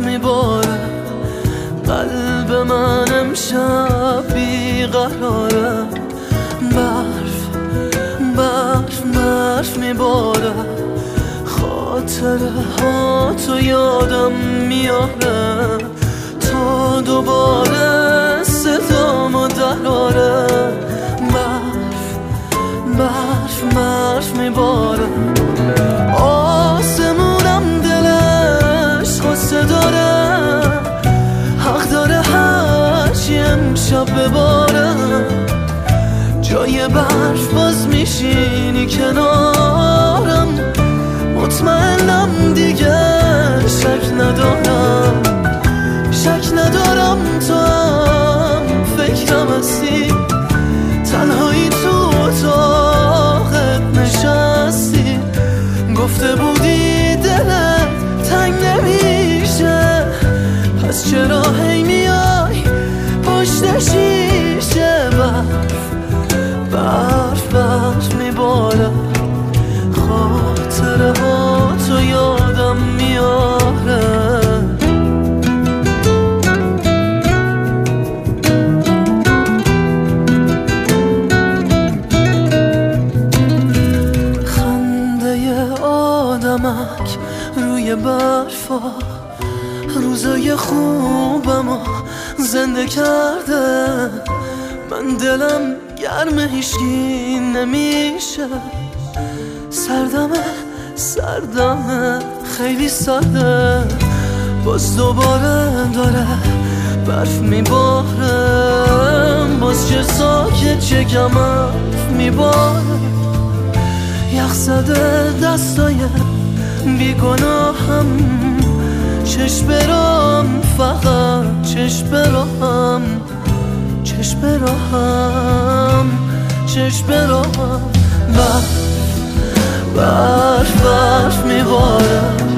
میباره. قلب من امشب بیقراره. برف برف برف میباره. خاطره ها تو یادم میاره. تا دوباره صدامو دراره برف برف برف میباره. امشب بباره جای برف باز میشینی کنارم. مطمئنم دیگه شک ندارم. پشت شیشه برف برف برف خاطره ها تو یادم میاره خنده آدمک روی برفا روزای خوبم زنده کرده. من دلم گرم هیشگی نمیشه. سردمه سردمه خیلی سرده. باز دوباره داره برف میباره. باز چه ساکت چه کمف میباره. یخ زده دستای بیگناهم. چش برام فقط چش برام چش برام چش برام برف برف برف میباره